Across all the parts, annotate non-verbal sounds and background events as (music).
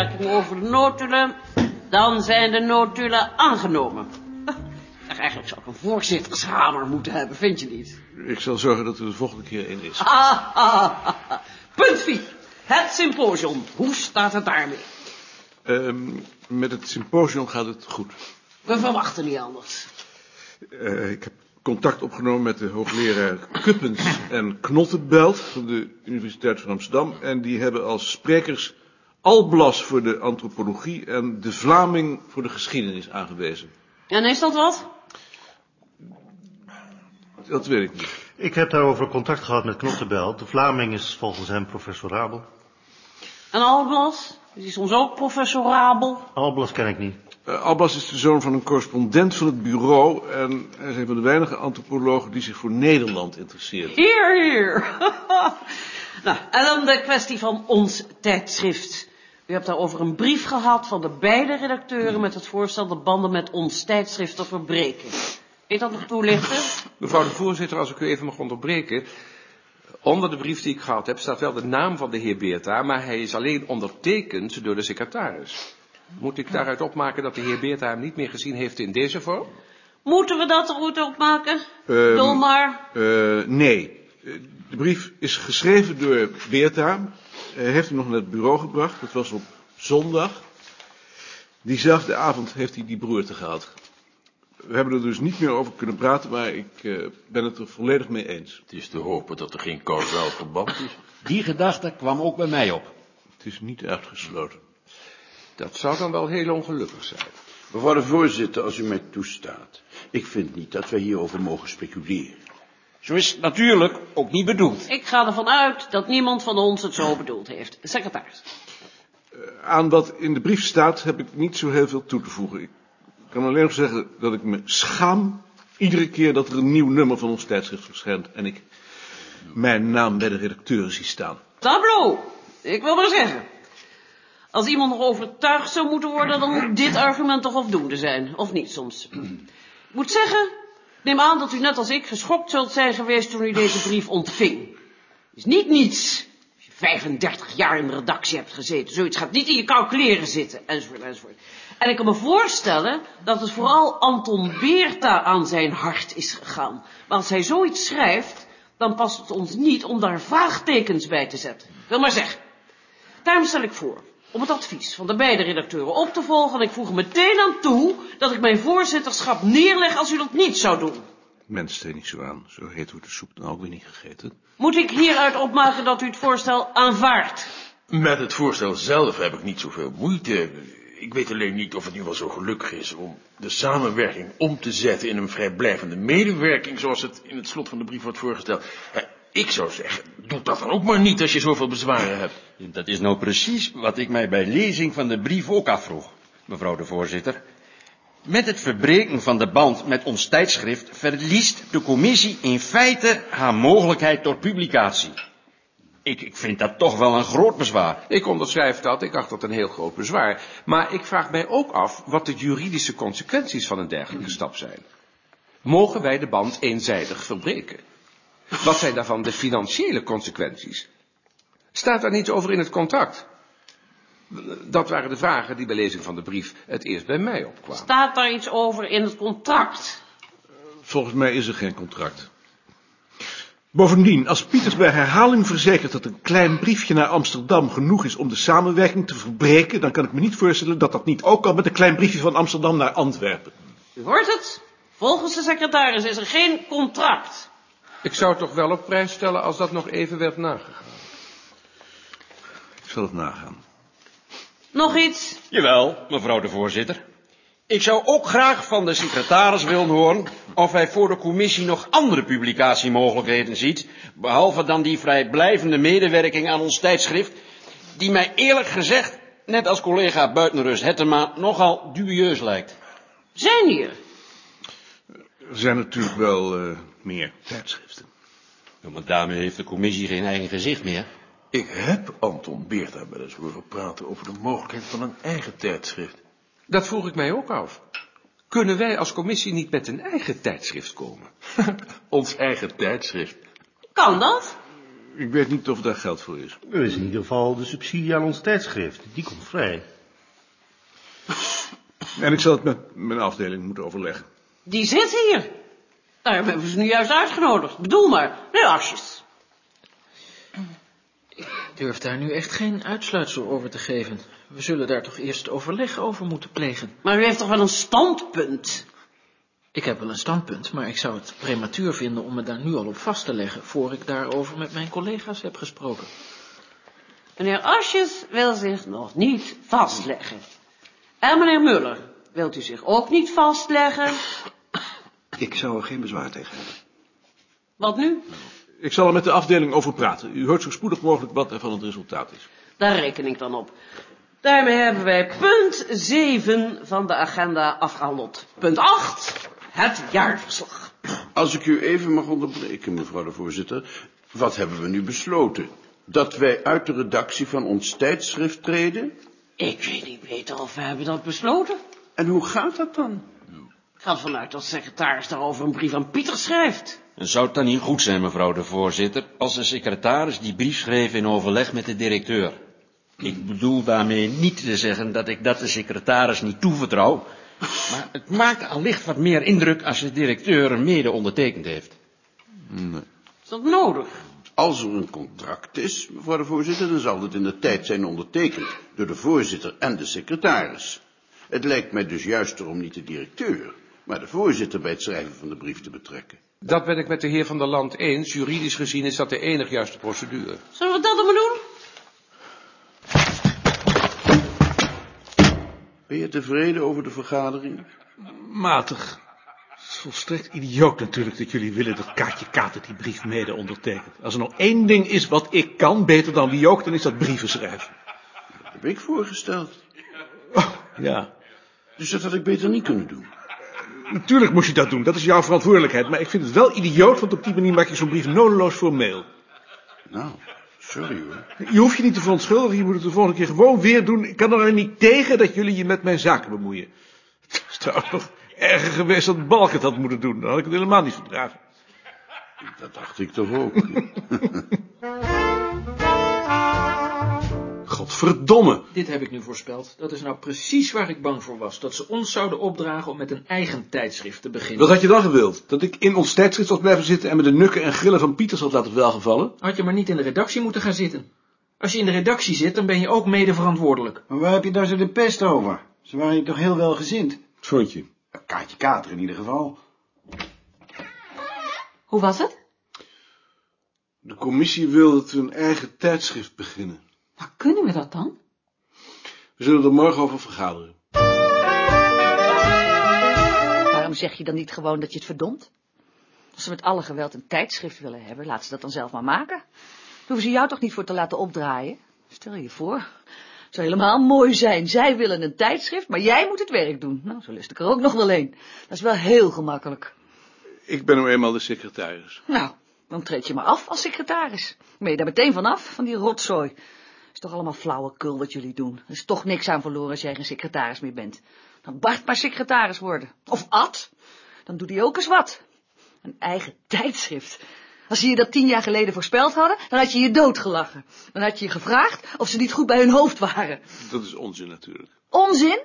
opmerking over de notulen, dan zijn de notulen aangenomen. Ach, Eigenlijk zou ik een voorzittershamer moeten hebben, vind je niet? Ik zal zorgen dat er de volgende keer in is. Ah, ah, ah, ah. Punt 4. Het symposium. Hoe staat het daarmee? Ehm, met het symposium gaat het goed. We verwachten niet anders. Eh, ik heb contact opgenomen met de hoogleraar Kuppens en Knottenbelt van de Universiteit van Amsterdam. En die hebben als sprekers Alblas voor de antropologie en de Vlaming voor de geschiedenis aangewezen. En is dat wat? Dat weet ik niet. Ik heb daarover contact gehad met Knottenbelt. De Vlaming is volgens hem professorabel. En Alblas? Is soms ook professorabel. Alblas ken ik niet. Eh, Alblas is de zoon van een correspondent van het bureau en hij is een van de weinige antropologen die zich voor Nederland interesseert. Hier, hier. (laughs) nou, en dan de kwestie van ons tijdschrift. U hebt daarover een brief gehad van de beide redacteuren met het voorstel de banden met ons tijdschrift te verbreken. Weet dat nog toelichten? Mevrouw de voorzitter, als ik u even mag onderbreken. Onder de brief die ik gehad heb staat wel de naam van de heer Beerta, maar hij is alleen ondertekend door de secretaris. Moet ik daaruit opmaken dat de heer Beerta hem niet meer gezien heeft in deze vorm? Moeten we dat er goed opmaken? Doe maar. Eh, nee. De brief is geschreven door Beerta. Hij heeft hem nog naar het bureau gebracht. Dat was op zondag. Diezelfde avond heeft hij die broerte gehad. We hebben er dus niet meer over kunnen praten, maar ik eh, ben het er volledig mee eens. Het is te hopen dat er geen kausaal verband is. Die gedachte kwam ook bij mij op. Het is niet uitgesloten. Dat zou dan wel heel ongelukkig zijn. Mevrouw de voorzitter, als u mij toestaat. Ik vind niet dat wij hierover mogen speculeren. Zo is het natuurlijk ook niet bedoeld. Ik ga ervan uit dat niemand van ons het zo bedoeld heeft. Secretaris. Aan wat in de brief staat heb ik niet zo heel veel toe te voegen. Ik kan alleen nog zeggen dat ik me schaam iedere keer dat er een nieuw nummer van ons tijdschrift verschijnt en ik mijn naam bij de redacteuren zie staan. Tableau. Ik wil maar zeggen. Als iemand nog overtuigd zou moeten worden, dan moet dit argument toch afdoende zijn. Of niet soms. Ik moet zeggen, neem aan dat u net als ik geschokt zult zijn geweest toen u deze brief ontving. is niet niets. Als je 35 jaar in de redactie hebt gezeten, zoiets gaat niet in je calculeren zitten, enzovoort, enzovoort. En ik kan me voorstellen dat het vooral Anton Beerta aan zijn hart is gegaan. Maar als hij zoiets schrijft, dan past het ons niet om daar vraagtekens bij te zetten. Wil maar zeggen. Daarom stel ik voor om het advies van de beide redacteuren op te volgen en ik voeg er meteen aan toe dat ik mijn voorzitterschap neerleg als u dat niet zou doen. Mens, steen niet zo aan. Zo heet wordt de soep dan ook weer niet gegeten. Moet ik hieruit opmaken dat u het voorstel aanvaardt? Met het voorstel zelf heb ik niet zoveel moeite. Ik weet alleen niet of het nu wel zo gelukkig is om de samenwerking om te zetten in een vrijblijvende medewerking, zoals het in het slot van de brief wordt voorgesteld. Ik zou zeggen, doe dat dan ook maar niet als je zoveel bezwaren hebt. Dat is nou precies wat ik mij bij lezing van de brief ook afvroeg, mevrouw de voorzitter. Met het verbreken van de band met ons tijdschrift verliest de commissie in feite haar mogelijkheid tot publicatie. Ik, ik vind dat toch wel een groot bezwaar. Ik onderschrijf dat, ik acht dat een heel groot bezwaar. Maar ik vraag mij ook af wat de juridische consequenties van een dergelijke stap zijn. Mogen wij de band eenzijdig verbreken? Wat zijn daarvan de financiële consequenties? Staat daar niets over in het contract? Dat waren de vragen die bij lezing van de brief het eerst bij mij opkwamen. Staat daar iets over in het contract? Volgens mij is er geen contract. Bovendien, als Pieters bij herhaling verzekert dat een klein briefje naar Amsterdam genoeg is om de samenwerking te verbreken, dan kan ik me niet voorstellen dat dat niet ook kan met een klein briefje van Amsterdam naar Antwerpen. U hoort het? Volgens de secretaris is er geen contract. Ik zou het toch wel op prijs stellen als dat nog even werd nagegaan. Ik zal het nagaan. Nog iets? Jawel, mevrouw de voorzitter. Ik zou ook graag van de secretaris willen horen of hij voor de commissie nog andere publicatiemogelijkheden ziet, behalve dan die vrijblijvende medewerking aan ons tijdschrift, die mij eerlijk gezegd, net als collega Buitenrust Hettema, nogal dubieus lijkt. Zijn hier? Er zijn natuurlijk wel eh, meer tijdschriften. Ja, maar daarmee heeft de commissie geen eigen gezicht meer. Ik heb Anton Beerta wel eens horen praten over de mogelijkheid van een eigen tijdschrift. Dat vroeg ik mij ook af. Kunnen wij als commissie niet met een eigen tijdschrift komen? (laughs) Ons eigen tijdschrift. Kan dat? Ik weet niet of daar geld voor is. Er is in ieder geval de subsidie aan ons tijdschrift. Die komt vrij. En ik zal het met mijn afdeling moeten overleggen. Die zit hier. Daarom hebben we ze nu juist uitgenodigd. Bedoel maar, meneer Asjes. Ik durf daar nu echt geen uitsluitsel over te geven. We zullen daar toch eerst overleg over moeten plegen. Maar u heeft toch wel een standpunt? Ik heb wel een standpunt, maar ik zou het prematuur vinden om me daar nu al op vast te leggen, voor ik daarover met mijn collega's heb gesproken. Meneer Asjes wil zich nog niet vastleggen. En meneer Muller, wilt u zich ook niet vastleggen? Ik zou er geen bezwaar tegen hebben. Wat nu? Ik zal er met de afdeling over praten. U hoort zo spoedig mogelijk wat er van het resultaat is. Daar reken ik dan op. Daarmee hebben wij punt 7 van de agenda afgehandeld. Punt 8, het jaarverslag. Als ik u even mag onderbreken, mevrouw de voorzitter. Wat hebben we nu besloten? Dat wij uit de redactie van ons tijdschrift treden? Ik weet niet beter of we hebben dat besloten. En hoe gaat dat dan? Ik ga ervan uit dat de secretaris daarover een brief aan Pieter schrijft. Zou het dan niet goed zijn, mevrouw de voorzitter, als de secretaris die brief schreef in overleg met de directeur? Ik bedoel daarmee niet te zeggen dat ik dat de secretaris niet toevertrouw, maar het maakt allicht wat meer indruk als de directeur een mede ondertekend heeft. Is dat nodig? Als er een contract is, mevrouw de voorzitter, dan zal het in de tijd zijn ondertekend door de voorzitter en de secretaris. Het lijkt mij dus juister om niet de directeur, maar de voorzitter bij het schrijven van de brief te betrekken. Dat ben ik met de heer Van der Land eens. Juridisch gezien is dat de enig juiste procedure. Zullen we dat dan maar doen? Ben je tevreden over de vergadering? Matig. Het is volstrekt idioot natuurlijk dat jullie willen dat Kaatje Kater die brief mede ondertekent. Als er nou één ding is wat ik kan, beter dan wie ook, dan is dat brieven schrijven. Dat heb ik voorgesteld. Oh, ja, Dus dat had ik beter niet kunnen doen. Natuurlijk moest je dat doen. Dat is jouw verantwoordelijkheid. Maar ik vind het wel idioot, want op die manier maak je zo'n brief nodeloos formeel. Nou, sorry hoor. Je hoeft je niet te verontschuldigen, je moet het de volgende keer gewoon weer doen. Ik kan er alleen niet tegen dat jullie je met mijn zaken bemoeien. (laughs) Het is trouwens nog erger geweest dat Balk het had moeten doen. Dan had ik het helemaal niet verdragen. Dat dacht ik toch ook. (laughs) Godverdomme. Dit heb ik nu voorspeld. Dat is nou precies waar ik bang voor was. Dat ze ons zouden opdragen om met een eigen tijdschrift te beginnen. Wat had je dan gewild? Dat ik in ons tijdschrift was blijven zitten en met de nukken en grillen van Pieters had laten welgevallen? Had je maar niet in de redactie moeten gaan zitten. Als je in de redactie zit, dan ben je ook mede verantwoordelijk. Maar waar heb je daar zo de pest over? Ze waren je toch heel wel gezind? Wat vond je? Kaartje Kater in ieder geval. Hoe was het? De commissie wil dat we een eigen tijdschrift beginnen. Maar kunnen we dat dan? We zullen er morgen over vergaderen. Waarom zeg je dan niet gewoon dat je het verdomt? Als ze met alle geweld een tijdschrift willen hebben, laten ze dat dan zelf maar maken. Daar hoeven ze jou toch niet voor te laten opdraaien? Stel je voor. Het zou helemaal mooi zijn. Zij willen een tijdschrift, maar jij moet het werk doen. Nou, zo lust ik er ook nog wel een. Dat is wel heel gemakkelijk. Ik ben nou eenmaal de secretaris. Nou, dan treed je maar af als secretaris. Dan ben je daar meteen vanaf, van die rotzooi. Is toch allemaal flauwekul wat jullie doen. Er is toch niks aan verloren als jij geen secretaris meer bent. Dan Bart maar secretaris worden. Of Ad. Dan doet hij ook eens wat. Een eigen (laughs) tijdschrift. Als ze je dat tien jaar geleden voorspeld hadden, dan had je je doodgelachen. Dan had je je gevraagd of ze niet goed bij hun hoofd waren. Dat is onzin natuurlijk. Onzin?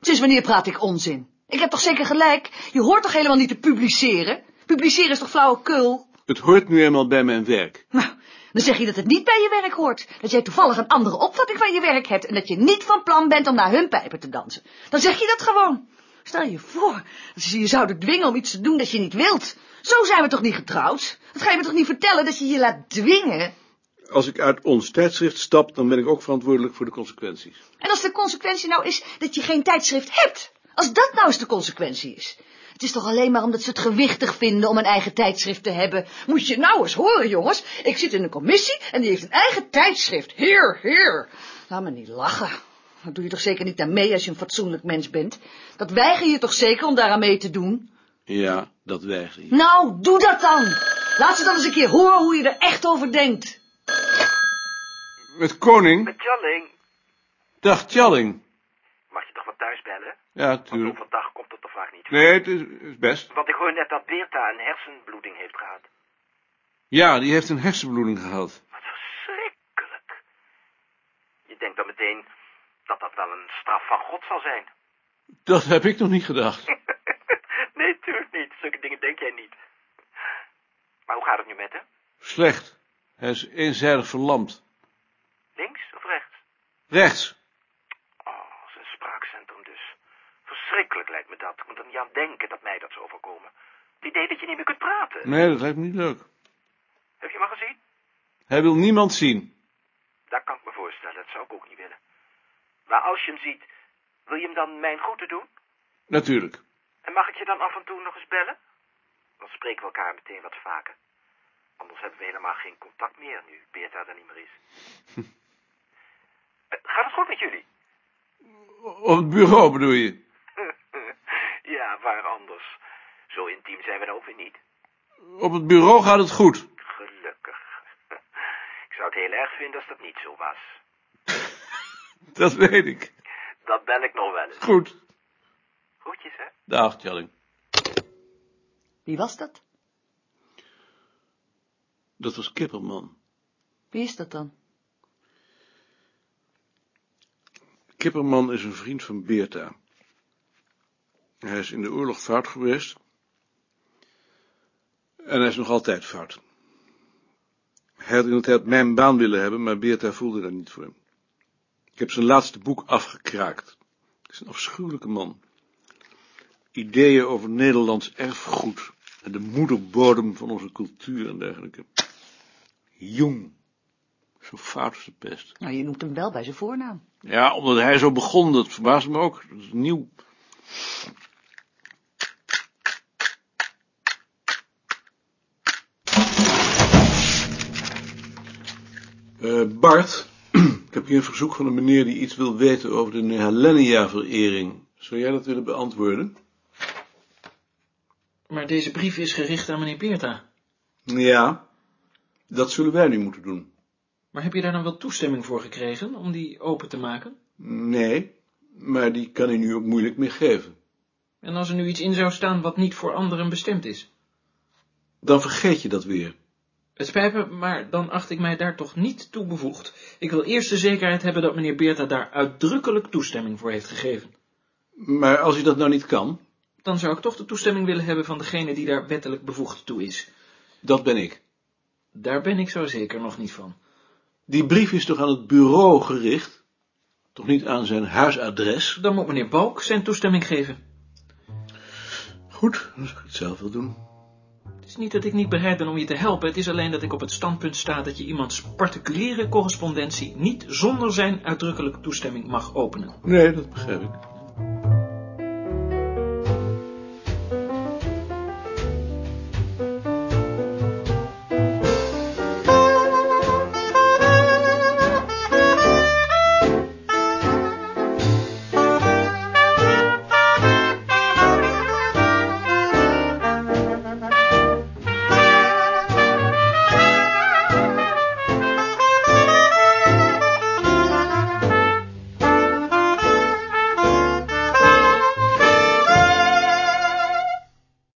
Sinds wanneer praat ik onzin? Ik heb toch zeker gelijk? Je hoort toch helemaal niet te publiceren? Publiceren is toch flauwekul? Het hoort nu eenmaal bij mijn werk. Nou, dan zeg je dat het niet bij je werk hoort. Dat jij toevallig een andere opvatting van je werk hebt en dat je niet van plan bent om naar hun pijpen te dansen. Dan zeg je dat gewoon. Stel je voor dat ze je zouden dwingen om iets te doen dat je niet wilt. Zo zijn we toch niet getrouwd? Dat ga je me toch niet vertellen dat je je laat dwingen? Als ik uit ons tijdschrift stap, dan ben ik ook verantwoordelijk voor de consequenties. En als de consequentie nou is dat je geen tijdschrift hebt. Als dat nou eens de consequentie is. Het is toch alleen maar omdat ze het gewichtig vinden om een eigen tijdschrift te hebben. Moet je nou eens horen, jongens. Ik zit in een commissie en die heeft een eigen tijdschrift. Heer, heer. Laat me niet lachen. Dat doe je toch zeker niet aan mee als je een fatsoenlijk mens bent? Dat weiger je toch zeker om daaraan mee te doen? Ja, dat weiger je. Nou, doe dat dan. Laat ze dan eens een keer horen hoe je er echt over denkt. Met Koning? Met Jalling. Dag, Tjalling. Mag je toch wat thuis bellen? Ja, Want tuurlijk. overdag komt het toch vaak niet voor. Nee, het is, is best. Want ik hoor net dat Beerta een hersenbloeding heeft gehad. Ja, die heeft een hersenbloeding gehad. Wat verschrikkelijk. Je denkt dan meteen dat dat wel een straf van God zal zijn. Dat heb ik nog niet gedacht. (laughs) nee, tuurlijk niet. Zulke dingen denk jij niet. Maar hoe gaat het nu met hem? Slecht. Hij is eenzijdig verlamd. Links of rechts? Rechts. Oh, zijn spraakcentrum dus. Verschrikkelijk lijkt me dat. Ik moet er niet aan denken dat mij dat zou overkomen. Het idee dat je niet meer kunt praten. Nee, dat lijkt me niet leuk. Heb je hem al gezien? Hij wil niemand zien. Dat kan ik me voorstellen. Dat zou ik ook niet willen. Maar als je hem ziet, wil je hem dan mijn groeten doen? Natuurlijk. En mag ik je dan af en toe nog eens bellen? Dan spreken we elkaar meteen wat vaker. Anders hebben we helemaal geen contact meer nu Beerta er niet meer is. (laughs) Eh, Gaat het goed met jullie? Op het bureau bedoel je? (laughs) ja, waar anders. Zo intiem zijn we dan ook weer niet. Op het bureau gaat het goed. Gelukkig. (laughs) Ik zou het heel erg vinden als dat niet zo was. (laughs) Dat weet ik. Dat bel ik nog wel eens. Goed. Groetjes, hè? Dag, Tjalling. Wie was dat? Dat was Kipperman. Wie is dat dan? Kipperman is een vriend van Beerta. Hij is in de oorlog fout geweest. En hij is nog altijd fout. Hij had in de tijd mijn baan willen hebben, maar Beerta voelde daar niet voor. Ik heb zijn laatste boek afgekraakt. Het is een afschuwelijke man. Ideeën over Nederlands erfgoed en de moederbodem van onze cultuur en dergelijke. Jong. Zo fout als de pest. Nou, je noemt hem wel bij zijn voornaam. Ja, omdat hij zo begon, dat verbaast me ook. Dat is nieuw. Eh, Bart, (clears throat) ik heb hier een verzoek van een meneer die iets wil weten over de Nehalennia-verering. Zou jij dat willen beantwoorden? Maar deze brief is gericht aan meneer Beerta. Ja, dat zullen wij nu moeten doen. Maar heb je daar dan wel toestemming voor gekregen om die open te maken? Nee, maar die kan hij nu ook moeilijk meer geven. En als er nu iets in zou staan wat niet voor anderen bestemd is? Dan vergeet je dat weer. Het spijt me, maar dan acht ik mij daar toch niet toe bevoegd. Ik wil eerst de zekerheid hebben dat meneer Beerta daar uitdrukkelijk toestemming voor heeft gegeven. Maar als hij dat nou niet kan, Dan zou ik toch de toestemming willen hebben van degene die daar wettelijk bevoegd toe is. dat ben ik. Daar ben ik zo zeker nog niet van. Die brief is toch aan het bureau gericht? Toch niet aan zijn huisadres? Dan moet meneer Balk zijn toestemming geven. Goed, dan zou ik het zelf wel doen. Is niet dat ik niet bereid ben om je te helpen, het is alleen dat ik op het standpunt sta dat je iemands particuliere correspondentie niet zonder zijn uitdrukkelijke toestemming mag openen. Nee, dat begrijp ik.